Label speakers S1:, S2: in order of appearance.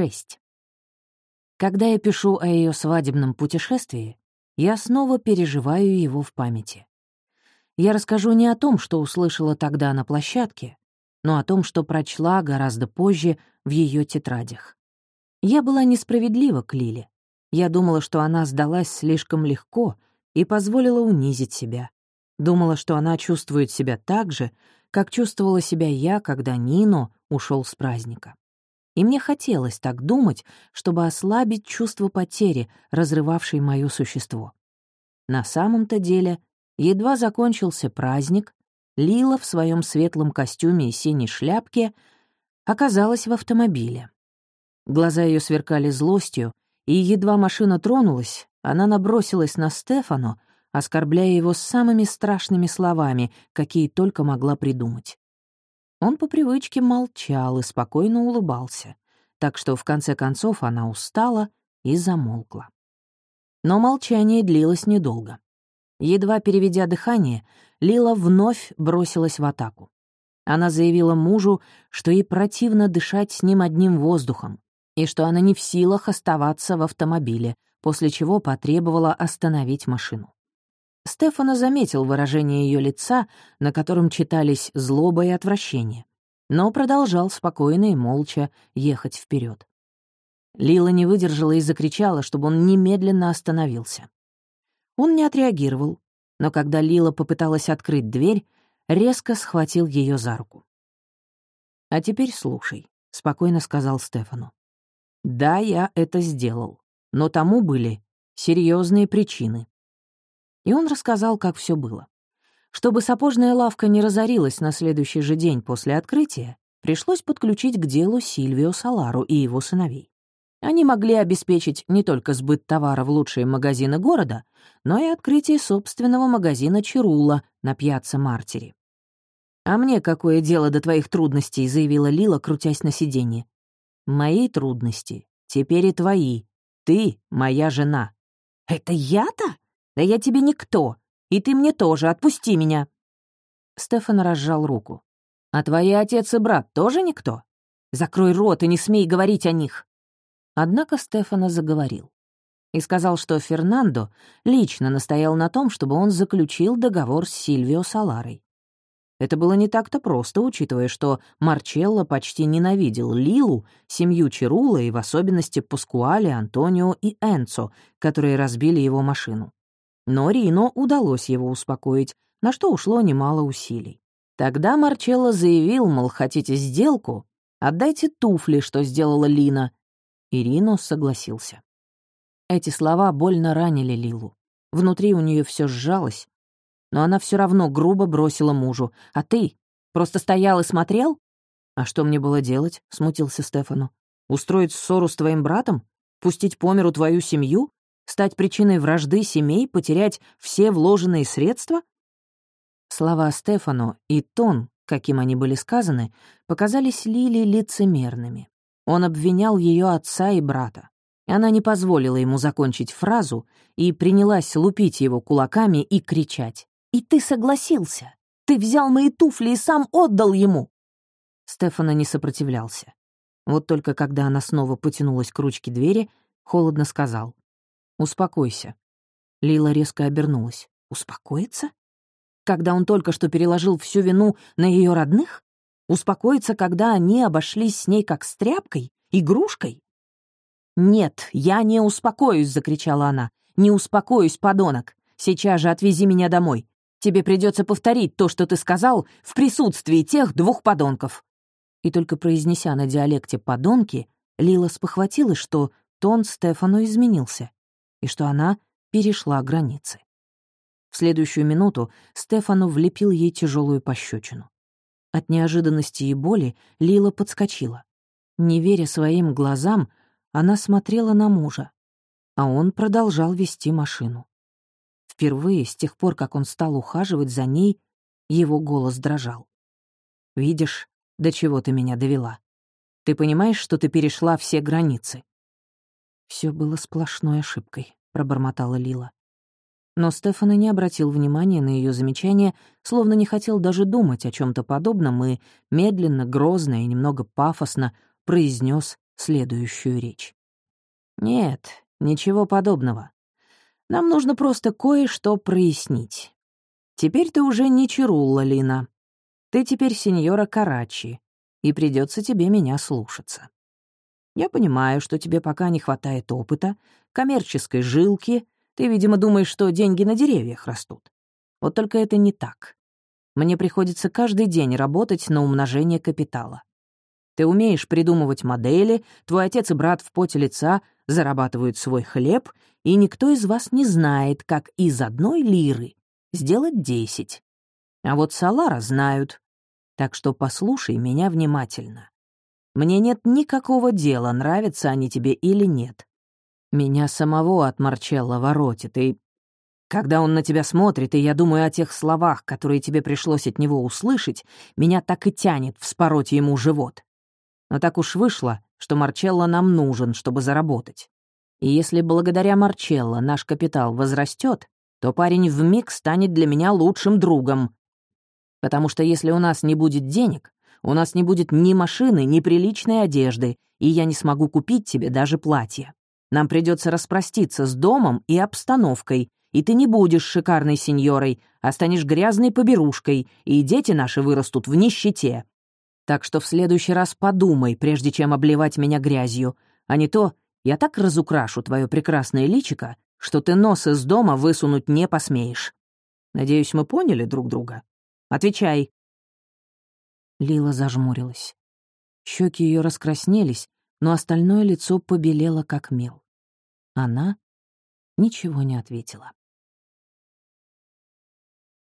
S1: 6. Когда я пишу о ее свадебном путешествии, я снова переживаю его в памяти. Я расскажу не о том, что услышала тогда на площадке, но о том, что прочла гораздо позже в ее тетрадях. Я была несправедлива к Лиле. Я думала, что она сдалась слишком легко и позволила унизить себя. Думала, что она чувствует себя так же, как чувствовала себя я, когда Нино ушел с праздника. И мне хотелось так думать, чтобы ослабить чувство потери, разрывавшей моё существо. На самом-то деле, едва закончился праздник, Лила в своем светлом костюме и синей шляпке оказалась в автомобиле. Глаза ее сверкали злостью, и едва машина тронулась, она набросилась на Стефану, оскорбляя его самыми страшными словами, какие только могла придумать. Он по привычке молчал и спокойно улыбался, так что в конце концов она устала и замолкла. Но молчание длилось недолго. Едва переведя дыхание, Лила вновь бросилась в атаку. Она заявила мужу, что ей противно дышать с ним одним воздухом, и что она не в силах оставаться в автомобиле, после чего потребовала остановить машину. Стефана заметил выражение ее лица, на котором читались злоба и отвращение, но продолжал спокойно и молча ехать вперед. Лила не выдержала и закричала, чтобы он немедленно остановился. Он не отреагировал, но когда Лила попыталась открыть дверь, резко схватил ее за руку. «А теперь слушай», — спокойно сказал Стефану. «Да, я это сделал, но тому были серьезные причины. И он рассказал, как все было. Чтобы сапожная лавка не разорилась на следующий же день после открытия, пришлось подключить к делу Сильвио Салару и его сыновей. Они могли обеспечить не только сбыт товара в лучшие магазины города, но и открытие собственного магазина Чирула на пьяце Мартери. «А мне какое дело до твоих трудностей?» — заявила Лила, крутясь на сиденье. «Мои трудности теперь и твои. Ты — моя жена». «Это я-то?» «Да я тебе никто, и ты мне тоже, отпусти меня!» Стефан разжал руку. «А твои отец и брат тоже никто? Закрой рот и не смей говорить о них!» Однако Стефана заговорил и сказал, что Фернандо лично настоял на том, чтобы он заключил договор с Сильвио Саларой. Это было не так-то просто, учитывая, что Марчелло почти ненавидел Лилу, семью Чирула и в особенности Паскуале, Антонио и Энцо, которые разбили его машину. Но Рино удалось его успокоить, на что ушло немало усилий. Тогда Марчелло заявил, мол, хотите сделку? Отдайте туфли, что сделала Лина. И Рино согласился. Эти слова больно ранили Лилу. Внутри у нее все сжалось, но она все равно грубо бросила мужу. «А ты? Просто стоял и смотрел?» «А что мне было делать?» — смутился Стефану. «Устроить ссору с твоим братом? Пустить по миру твою семью? Стать причиной вражды семей, потерять все вложенные средства? Слова Стефану и тон, каким они были сказаны, показались Лили лицемерными. Он обвинял ее отца и брата. Она не позволила ему закончить фразу и принялась лупить его кулаками и кричать. «И ты согласился! Ты взял мои туфли и сам отдал ему!» Стефана не сопротивлялся. Вот только когда она снова потянулась к ручке двери, холодно сказал. «Успокойся». Лила резко обернулась. «Успокоиться? Когда он только что переложил всю вину на ее родных? Успокоиться, когда они обошлись с ней как с тряпкой, игрушкой?» «Нет, я не успокоюсь», — закричала она. «Не успокоюсь, подонок. Сейчас же отвези меня домой. Тебе придется повторить то, что ты сказал, в присутствии тех двух подонков». И только произнеся на диалекте «подонки», Лила спохватилась, что тон Стефану изменился и что она перешла границы. В следующую минуту Стефану влепил ей тяжелую пощечину. От неожиданности и боли Лила подскочила. Не веря своим глазам, она смотрела на мужа, а он продолжал вести машину. Впервые с тех пор, как он стал ухаживать за ней, его голос дрожал. «Видишь, до чего ты меня довела? Ты понимаешь, что ты перешла все границы?» Все было сплошной ошибкой», — пробормотала Лила. Но Стефана не обратил внимания на ее замечание, словно не хотел даже думать о чем то подобном и медленно, грозно и немного пафосно произнес следующую речь. «Нет, ничего подобного. Нам нужно просто кое-что прояснить. Теперь ты уже не Чирулла, Лина. Ты теперь сеньора Карачи, и придется тебе меня слушаться. Я понимаю, что тебе пока не хватает опыта, коммерческой жилки. Ты, видимо, думаешь, что деньги на деревьях растут. Вот только это не так. Мне приходится каждый день работать на умножение капитала. Ты умеешь придумывать модели, твой отец и брат в поте лица зарабатывают свой хлеб, и никто из вас не знает, как из одной лиры сделать десять. А вот Салара знают. Так что послушай меня внимательно. Мне нет никакого дела, нравятся они тебе или нет. Меня самого от Марчелла воротит, и когда он на тебя смотрит, и я думаю о тех словах, которые тебе пришлось от него услышать, меня так и тянет вспороть ему живот. Но так уж вышло, что Марчелло нам нужен, чтобы заработать. И если благодаря Марчелло наш капитал возрастет, то парень вмиг станет для меня лучшим другом. Потому что если у нас не будет денег, у нас не будет ни машины, ни приличной одежды, и я не смогу купить тебе даже платье. Нам придется распроститься с домом и обстановкой, и ты не будешь шикарной сеньорой, а станешь грязной поберушкой, и дети наши вырастут в нищете. Так что в следующий раз подумай, прежде чем обливать меня грязью, а не то я так разукрашу твое прекрасное личико, что ты нос из дома высунуть не посмеешь. Надеюсь, мы поняли друг друга? Отвечай».
S2: Лила зажмурилась. Щеки ее раскраснелись, но остальное лицо побелело, как мел. Она ничего не ответила.